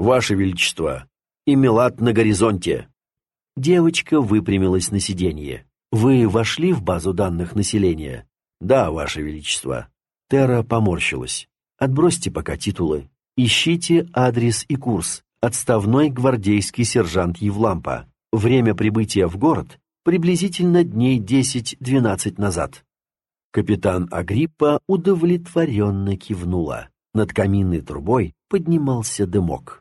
«Ваше Величество, и Милат на горизонте!» Девочка выпрямилась на сиденье. «Вы вошли в базу данных населения?» «Да, Ваше Величество». Тера поморщилась. «Отбросьте пока титулы. Ищите адрес и курс. Отставной гвардейский сержант Евлампа. Время прибытия в город приблизительно дней 10-12 назад». Капитан Агриппа удовлетворенно кивнула. Над каминной трубой поднимался дымок.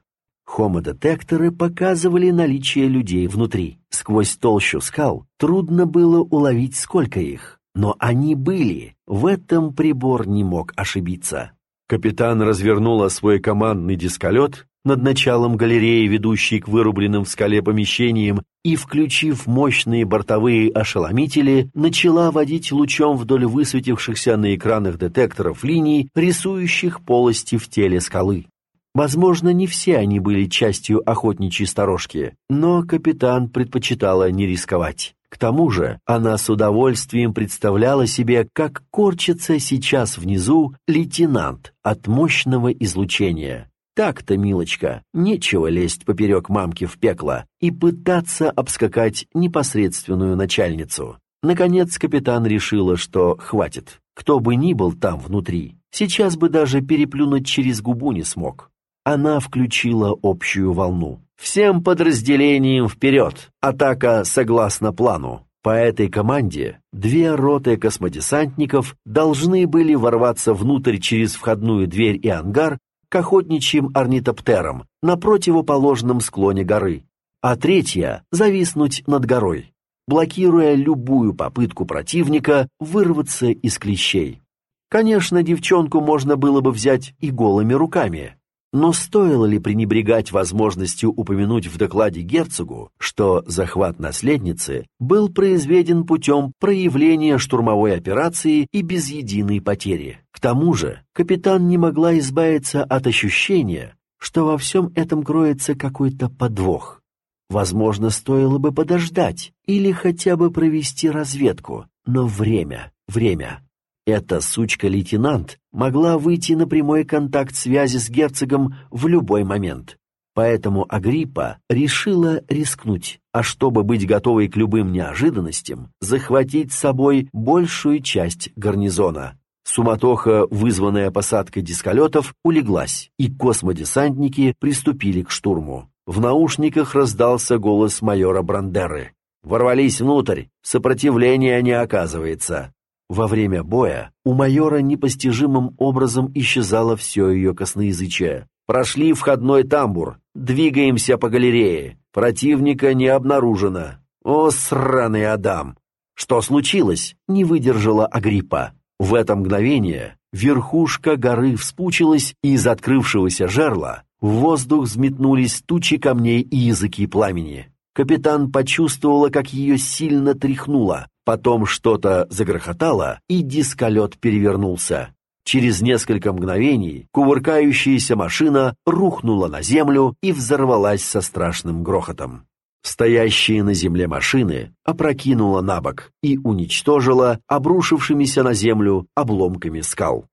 Хомодетекторы показывали наличие людей внутри. Сквозь толщу скал трудно было уловить, сколько их. Но они были, в этом прибор не мог ошибиться. Капитан развернула свой командный дисколет над началом галереи, ведущей к вырубленным в скале помещениям, и, включив мощные бортовые ошеломители, начала водить лучом вдоль высветившихся на экранах детекторов линий, рисующих полости в теле скалы. Возможно, не все они были частью охотничьей сторожки, но капитан предпочитала не рисковать. К тому же она с удовольствием представляла себе, как корчится сейчас внизу лейтенант от мощного излучения. Так-то, милочка, нечего лезть поперек мамки в пекло и пытаться обскакать непосредственную начальницу. Наконец капитан решила, что хватит. Кто бы ни был там внутри, сейчас бы даже переплюнуть через губу не смог. Она включила общую волну. Всем подразделениям вперед! Атака согласно плану. По этой команде две роты космодесантников должны были ворваться внутрь через входную дверь и ангар к охотничьим орнитоптерам на противоположном склоне горы, а третья — зависнуть над горой, блокируя любую попытку противника вырваться из клещей. Конечно, девчонку можно было бы взять и голыми руками, но стоило ли пренебрегать возможностью упомянуть в докладе герцогу, что захват наследницы был произведен путем проявления штурмовой операции и без единой потери? К тому же капитан не могла избавиться от ощущения, что во всем этом кроется какой-то подвох. Возможно, стоило бы подождать или хотя бы провести разведку, но время, время. Эта сучка-лейтенант могла выйти на прямой контакт связи с герцогом в любой момент. Поэтому Агриппа решила рискнуть, а чтобы быть готовой к любым неожиданностям, захватить с собой большую часть гарнизона. Суматоха, вызванная посадкой дисколетов, улеглась, и космодесантники приступили к штурму. В наушниках раздался голос майора Брандеры. «Ворвались внутрь, сопротивления не оказывается. Во время боя у майора непостижимым образом исчезало все ее косноязычие. Прошли входной тамбур, двигаемся по галерее. Противника не обнаружено. О, сраный Адам! Что случилось? Не выдержала Агриппа. В это мгновение верхушка горы вспучилась, и из открывшегося жерла в воздух взметнулись тучи камней и языки пламени. Капитан почувствовала, как ее сильно тряхнуло. Потом что-то загрохотало, и дисколет перевернулся. Через несколько мгновений кувыркающаяся машина рухнула на землю и взорвалась со страшным грохотом. Стоящие на земле машины опрокинула на бок и уничтожила обрушившимися на землю обломками скал.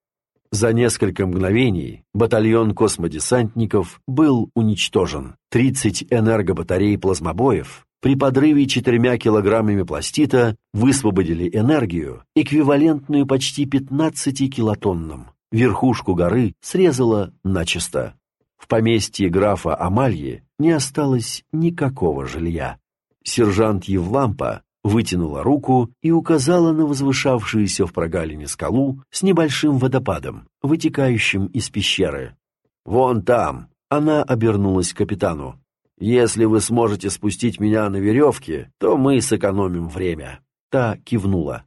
За несколько мгновений батальон космодесантников был уничтожен. 30 энергобатарей плазмобоев при подрыве четырьмя килограммами пластита высвободили энергию, эквивалентную почти 15 килотоннам. Верхушку горы срезала начисто. В поместье графа Амальи не осталось никакого жилья. Сержант Евлампа вытянула руку и указала на возвышавшуюся в прогалине скалу с небольшим водопадом, вытекающим из пещеры. «Вон там!» — она обернулась к капитану. «Если вы сможете спустить меня на веревке, то мы сэкономим время». Та кивнула.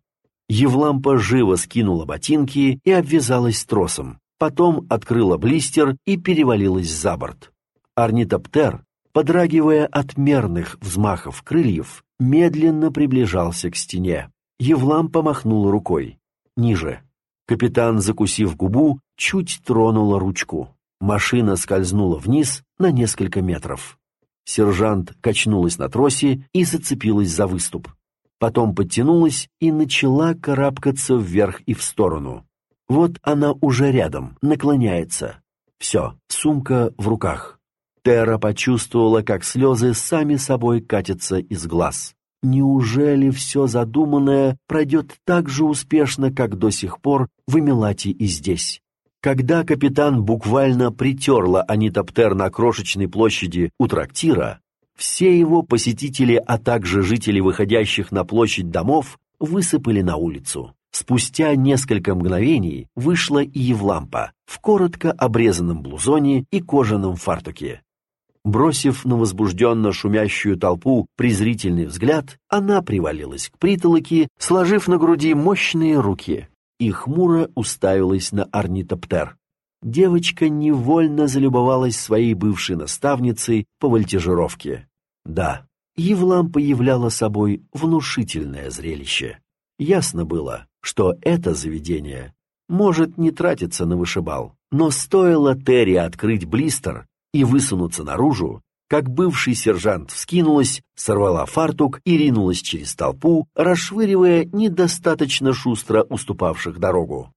Евлампа живо скинула ботинки и обвязалась тросом. Потом открыла блистер и перевалилась за борт. Орнитоптер, подрагивая от мерных взмахов крыльев, медленно приближался к стене. Евлампа махнула рукой. Ниже. Капитан, закусив губу, чуть тронула ручку. Машина скользнула вниз на несколько метров. Сержант качнулась на тросе и зацепилась за выступ. Потом подтянулась и начала карабкаться вверх и в сторону. Вот она уже рядом, наклоняется. Все, сумка в руках. Тера почувствовала, как слезы сами собой катятся из глаз. Неужели все задуманное пройдет так же успешно, как до сих пор в Эмилате и здесь? Когда капитан буквально притерла Анитоптер на крошечной площади у трактира, все его посетители, а также жители выходящих на площадь домов, высыпали на улицу. Спустя несколько мгновений вышла и Евлампа в коротко обрезанном блузоне и кожаном фартуке. Бросив на возбужденно шумящую толпу презрительный взгляд, она привалилась к притолоке, сложив на груди мощные руки, и хмуро уставилась на орнитоптер. Девочка невольно залюбовалась своей бывшей наставницей по вольтежировке. Да, Евлам появляла собой внушительное зрелище. Ясно было, что это заведение может не тратиться на вышибал, но стоило Терри открыть блистер и высунуться наружу, как бывший сержант вскинулась, сорвала фартук и ринулась через толпу, расшвыривая недостаточно шустро уступавших дорогу.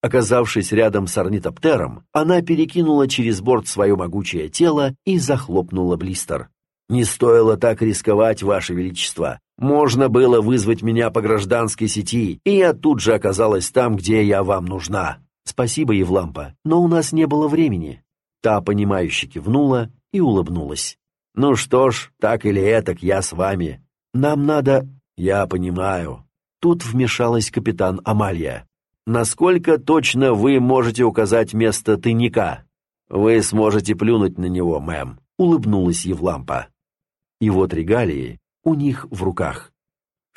Оказавшись рядом с орнитоптером, она перекинула через борт свое могучее тело и захлопнула блистер. «Не стоило так рисковать, Ваше Величество. Можно было вызвать меня по гражданской сети, и я тут же оказалась там, где я вам нужна». «Спасибо, Евлампа, но у нас не было времени». Та, понимающе кивнула и улыбнулась. «Ну что ж, так или этак, я с вами. Нам надо...» «Я понимаю». Тут вмешалась капитан Амалья. «Насколько точно вы можете указать место тайника?» «Вы сможете плюнуть на него, мэм», — улыбнулась Евлампа. И вот регалии у них в руках.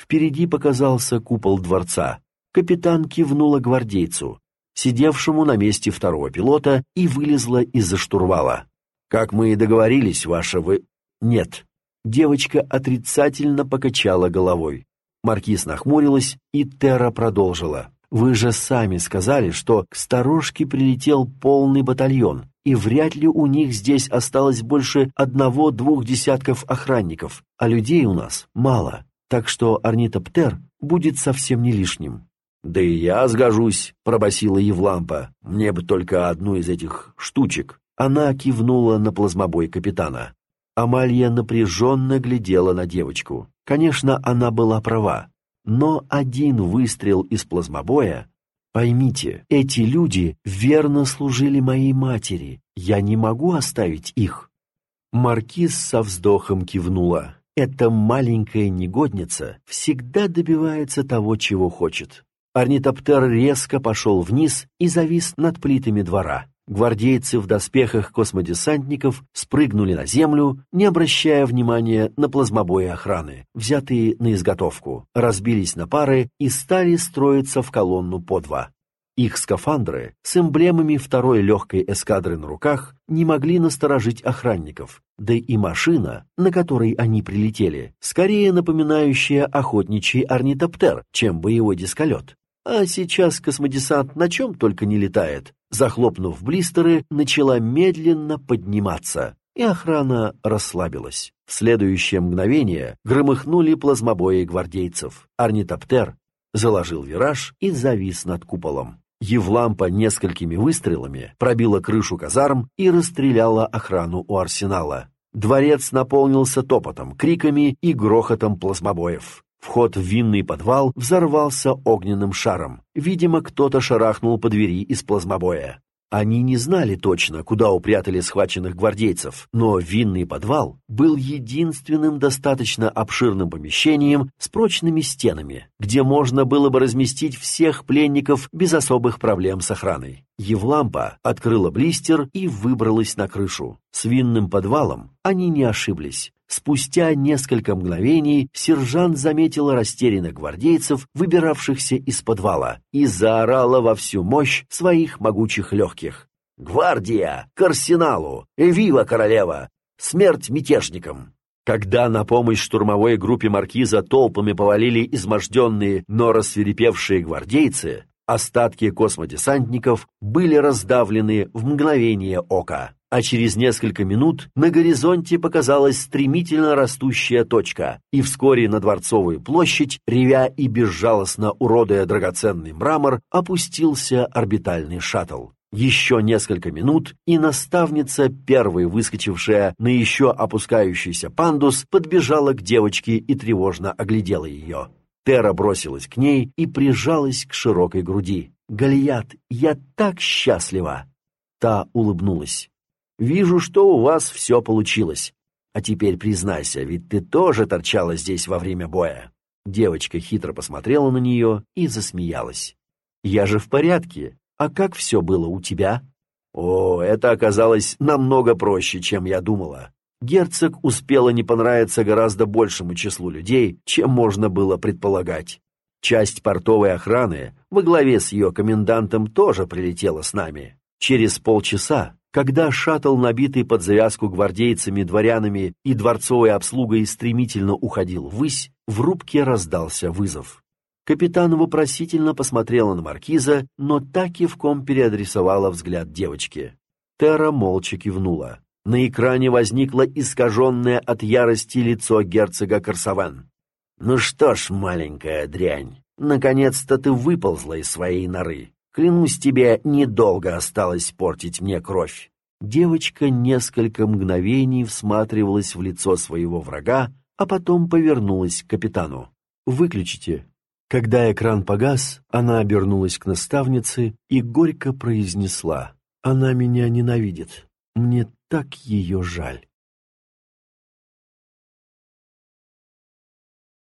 Впереди показался купол дворца. Капитан кивнула гвардейцу, сидевшему на месте второго пилота, и вылезла из-за штурвала. «Как мы и договорились, ваша вы...» «Нет». Девочка отрицательно покачала головой. Маркиз нахмурилась, и Терра продолжила. «Вы же сами сказали, что к сторожке прилетел полный батальон, и вряд ли у них здесь осталось больше одного-двух десятков охранников, а людей у нас мало, так что орнитоптер будет совсем не лишним». «Да и я сгожусь», — пробасила Евлампа. «Мне бы только одну из этих штучек». Она кивнула на плазмобой капитана. Амалья напряженно глядела на девочку. Конечно, она была права, но один выстрел из плазмобоя... Поймите, эти люди верно служили моей матери. Я не могу оставить их. Маркиз со вздохом кивнула. Эта маленькая негодница всегда добивается того, чего хочет. Орнитоптер резко пошел вниз и завис над плитами двора. Гвардейцы в доспехах космодесантников спрыгнули на землю, не обращая внимания на плазмобои охраны, взятые на изготовку, разбились на пары и стали строиться в колонну по два. Их скафандры с эмблемами второй легкой эскадры на руках не могли насторожить охранников, да и машина, на которой они прилетели, скорее напоминающая охотничий орнитоптер, чем боевой дисколет. А сейчас космодесант на чем только не летает. Захлопнув блистеры, начала медленно подниматься, и охрана расслабилась. В следующее мгновение громыхнули плазмобои гвардейцев. Орнитоптер заложил вираж и завис над куполом. Евлампа несколькими выстрелами пробила крышу казарм и расстреляла охрану у арсенала. Дворец наполнился топотом, криками и грохотом плазмобоев. Вход в винный подвал взорвался огненным шаром. Видимо, кто-то шарахнул по двери из плазмобоя. Они не знали точно, куда упрятали схваченных гвардейцев, но винный подвал был единственным достаточно обширным помещением с прочными стенами, где можно было бы разместить всех пленников без особых проблем с охраной. Евлампа открыла блистер и выбралась на крышу. С винным подвалом они не ошиблись. Спустя несколько мгновений сержант заметила растерянных гвардейцев, выбиравшихся из подвала, и заорала во всю мощь своих могучих легких. «Гвардия! К арсеналу! Эвива, королева! Смерть мятежникам!» Когда на помощь штурмовой группе маркиза толпами повалили изможденные, но рассверепевшие гвардейцы, остатки космодесантников были раздавлены в мгновение ока а через несколько минут на горизонте показалась стремительно растущая точка, и вскоре на Дворцовую площадь, ревя и безжалостно уродуя драгоценный мрамор, опустился орбитальный шаттл. Еще несколько минут, и наставница, первой выскочившая на еще опускающийся пандус, подбежала к девочке и тревожно оглядела ее. Тера бросилась к ней и прижалась к широкой груди. «Галият, я так счастлива!» Та улыбнулась. «Вижу, что у вас все получилось. А теперь признайся, ведь ты тоже торчала здесь во время боя». Девочка хитро посмотрела на нее и засмеялась. «Я же в порядке. А как все было у тебя?» «О, это оказалось намного проще, чем я думала. Герцог успела не понравиться гораздо большему числу людей, чем можно было предполагать. Часть портовой охраны во главе с ее комендантом тоже прилетела с нами. Через полчаса, когда шаттл, набитый под завязку гвардейцами, дворянами и дворцовой обслугой, стремительно уходил ввысь, в рубке раздался вызов. Капитан вопросительно посмотрела на маркиза, но так кивком переадресовала взгляд девочки. Тера молча кивнула. На экране возникло искаженное от ярости лицо герцога Корсавен. «Ну что ж, маленькая дрянь, наконец-то ты выползла из своей норы. Клянусь тебе, недолго осталось портить мне кровь». Девочка несколько мгновений всматривалась в лицо своего врага, а потом повернулась к капитану. «Выключите», когда экран погас, она обернулась к наставнице и горько произнесла «Она меня ненавидит. Мне так ее жаль».